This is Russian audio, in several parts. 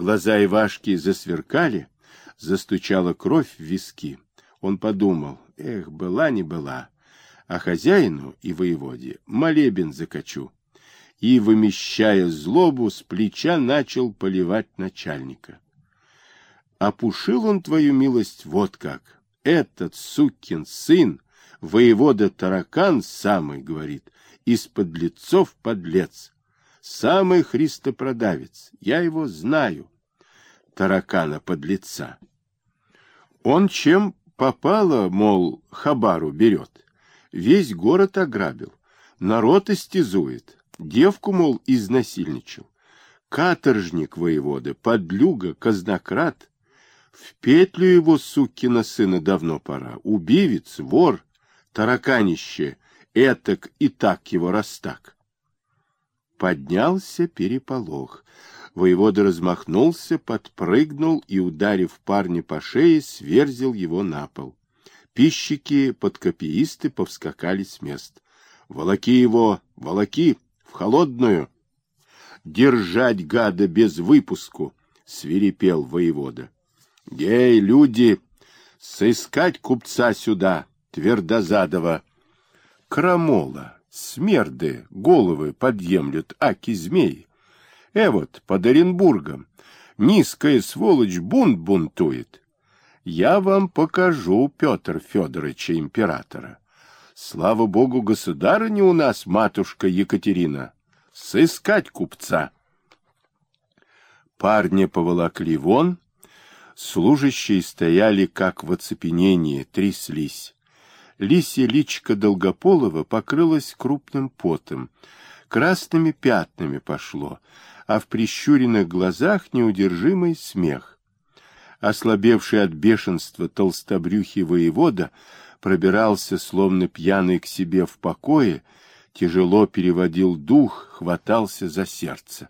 Глаза Ивашки засверкали, застучала кровь в виски. Он подумал, эх, была не была, а хозяину и воеводе молебен закачу. И, вымещая злобу, с плеча начал поливать начальника. Опушил он твою милость вот как. Этот сукин сын, воевода таракан самый, говорит, из-под лицов подлец. Самый христопродавец, я его знаю. Таракана подлеца. Он чем попало, мол, хабару берет. Весь город ограбил, народ истязует, девку, мол, изнасильничал. Каторжник воевода, подлюга, казнократ. В петлю его, сукина сына, давно пора. Убивец, вор, тараканище, этак и так его растак. Поднялся переполох. Воевода размахнулся, подпрыгнул и, ударив парня по шее, сверзил его на пол. Пищики, подкопиисты повскакали с мест. «Волоки его! Волоки! В холодную!» «Держать гада без выпуску!» — свирепел воевода. «Гей, люди! Сыскать купца сюда, Твердозадова!» «Крамола!» Смерды головы подъемлют аки змеи. Э вот, под Оренбургом, низкая сволочь бунт бунтует. Я вам покажу Петр Федоровича императора. Слава богу, государыня у нас, матушка Екатерина. Сыскать купца. Парня поволокли вон, служащие стояли как в оцепенении, тряслись. Лисья личка Долгополова покрылась крупным потом, красными пятнами пошло, а в прищуренных глазах неудержимый смех. Ослабевший от бешенства толстобрюхий воевода пробирался, словно пьяный к себе в покое, тяжело переводил дух, хватался за сердце.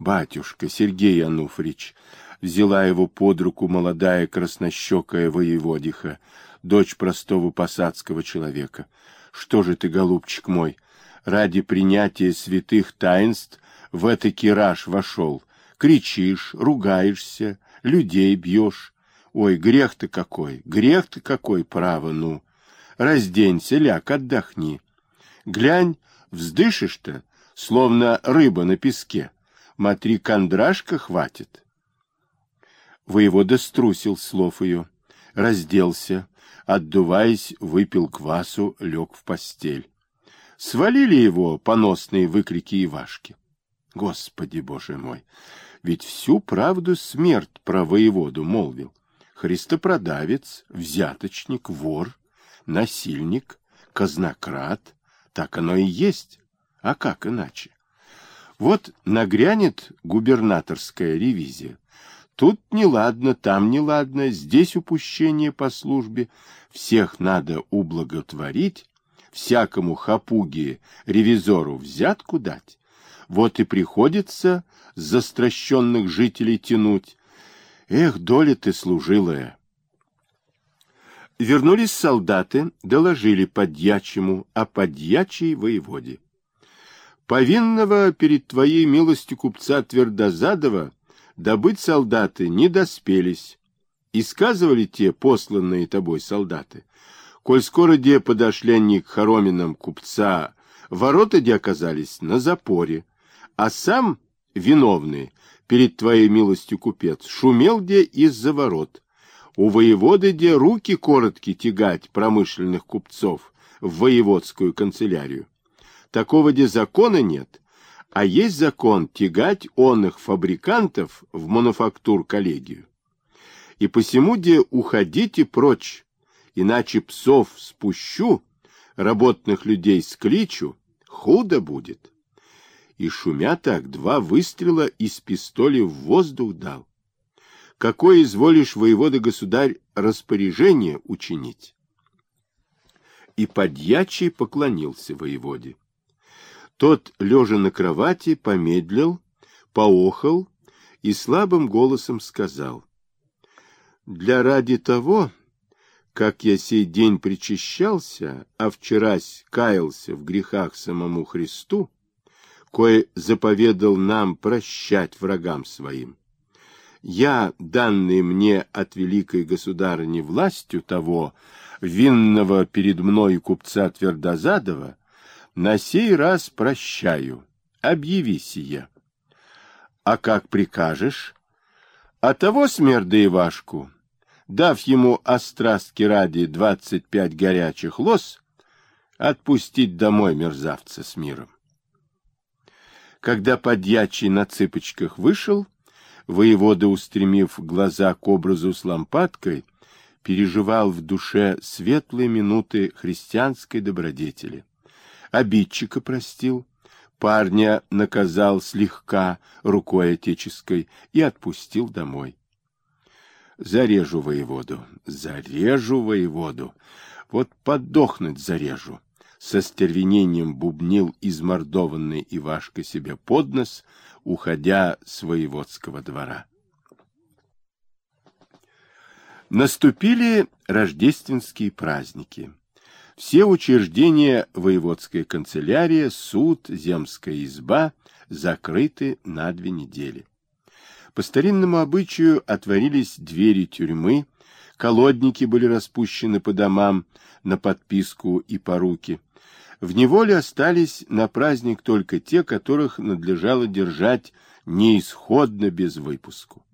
«Батюшка, Сергей Ануфрич!» — взяла его под руку молодая краснощекая воеводиха — дочь простого посадского человека. Что же ты, голубчик мой, ради принятия святых таинств в это кираж вошел? Кричишь, ругаешься, людей бьешь. Ой, грех-то какой, грех-то какой, право, ну. Разденься, ляг, отдохни. Глянь, вздышишь-то, словно рыба на песке. Матри кондрашка хватит. Воевода струсил слов ее, разделся, отдуваясь, выпил квасу, лег в постель. Свалили его поносные выкрики Ивашки. Господи, боже мой! Ведь всю правду смерть про воеводу молвил. Христопродавец, взяточник, вор, насильник, казнократ. Так оно и есть. А как иначе? Вот нагрянет губернаторская ревизия. Тут неладно, там неладно, здесь упущение по службе. Всех надо ублаготворить, всякому хапуге, ревизору взятку дать. Вот и приходится застращенных жителей тянуть. Эх, доля ты служилая! Вернулись солдаты, доложили подьячему о подьячей воеводе. Повинного перед твоей милостью купца Твердозадова добыть солдаты не доспелись. И сказывали те посланные тобой солдаты, коль скоро где подошли они к хороминам купца, ворота где оказались на запоре, а сам виновный перед твоей милостью купец шумел где из-за ворот. У воеводы где руки коротки тягать промышленных купцов в воеводскую канцелярию. Такого где закона нет, а есть закон тягать он их фабрикантов в мануфактур-коллегию. И посему, где уходите прочь, иначе псов спущу, работных людей скличу, худо будет. И шумя так, два выстрела из пистоля в воздух дал. Какое изволишь, воевода-государь, распоряжение учинить? И подьячий поклонился воеводе. Тот, лежа на кровати, помедлил, поохал и слабым голосом сказал. «Для ради того, как я сей день причащался, а вчерась каялся в грехах самому Христу, кое заповедал нам прощать врагам своим, я, данный мне от великой государыни властью того, винного перед мною купца Твердозадова, на сей раз прощаю, объяви сие. А как прикажешь? А того смерда Ивашку, дав ему острастки ради двадцать пять горячих лос, отпустить домой мерзавца с миром. Когда подьячий на цыпочках вышел, воевода, устремив глаза к образу с лампадкой, переживал в душе светлые минуты христианской добродетели. Обидчика простил, парня наказал слегка рукой отеческой и отпустил домой. Зарежу воеводу, зарежу воеводу, вот подохнуть зарежу со стервенением бубнил измордованный Ивашка себе под нос, уходя с воеводского двора. Наступили рождественские праздники. Все учреждения воеводская канцелярия, суд, земская изба закрыты на две недели. По старинному обычаю отворились двери тюрьмы, колодники были распущены по домам на подписку и поруки. В неволе остались на праздник только те, которых надлежало держать неисходно без выпуску.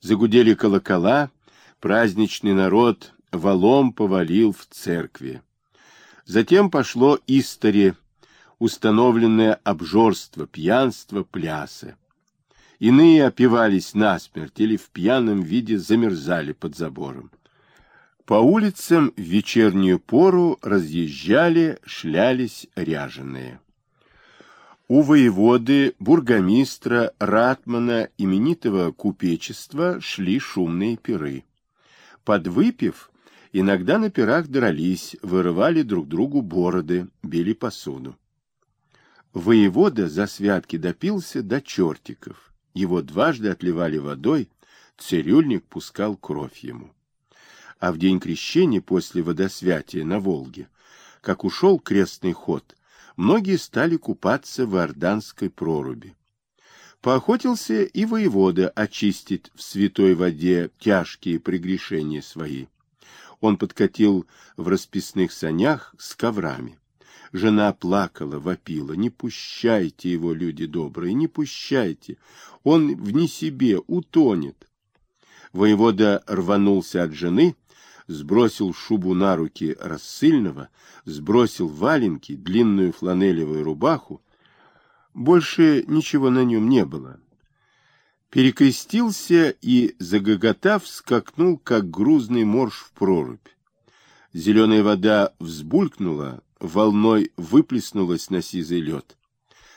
Загудели колокола, праздничный народ валом повалил в церкви. Затем пошло истори, установленное обжорство, пьянство, плясы. Иные опивались насмерть или в пьяном виде замерзали под забором. По улицам в вечернюю пору разъезжали, шлялись ряженые. У воеводы, бургомистра, ратмана, именитого купечества шли шумные пиры. Подвыпив, иногда на пирах дрались, вырывали друг другу бороды, били посуду. Воевода за святки допился до чертиков. Его дважды отливали водой, цирюльник пускал кровь ему а в день крещения после водосвятия на Волге, как ушел крестный ход, многие стали купаться в Орданской проруби. Поохотился и воевода очистить в святой воде тяжкие прегрешения свои. Он подкатил в расписных санях с коврами. Жена плакала, вопила. «Не пущайте его, люди добрые, не пущайте! Он вне себе утонет!» Воевода рванулся от жены сбросил шубу на руки рассыльного, сбросил валенки, длинную фланелевую рубаху. Больше ничего на нем не было. Перекрестился и, загоготав, скакнул, как грузный морж в прорубь. Зеленая вода взбулькнула, волной выплеснулась на сизый лед.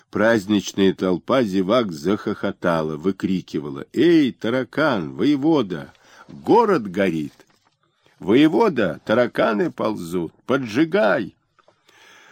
Праздничная толпа зевак захохотала, выкрикивала. «Эй, таракан, воевода, город горит!» Воевода, тараканы ползут, поджигай!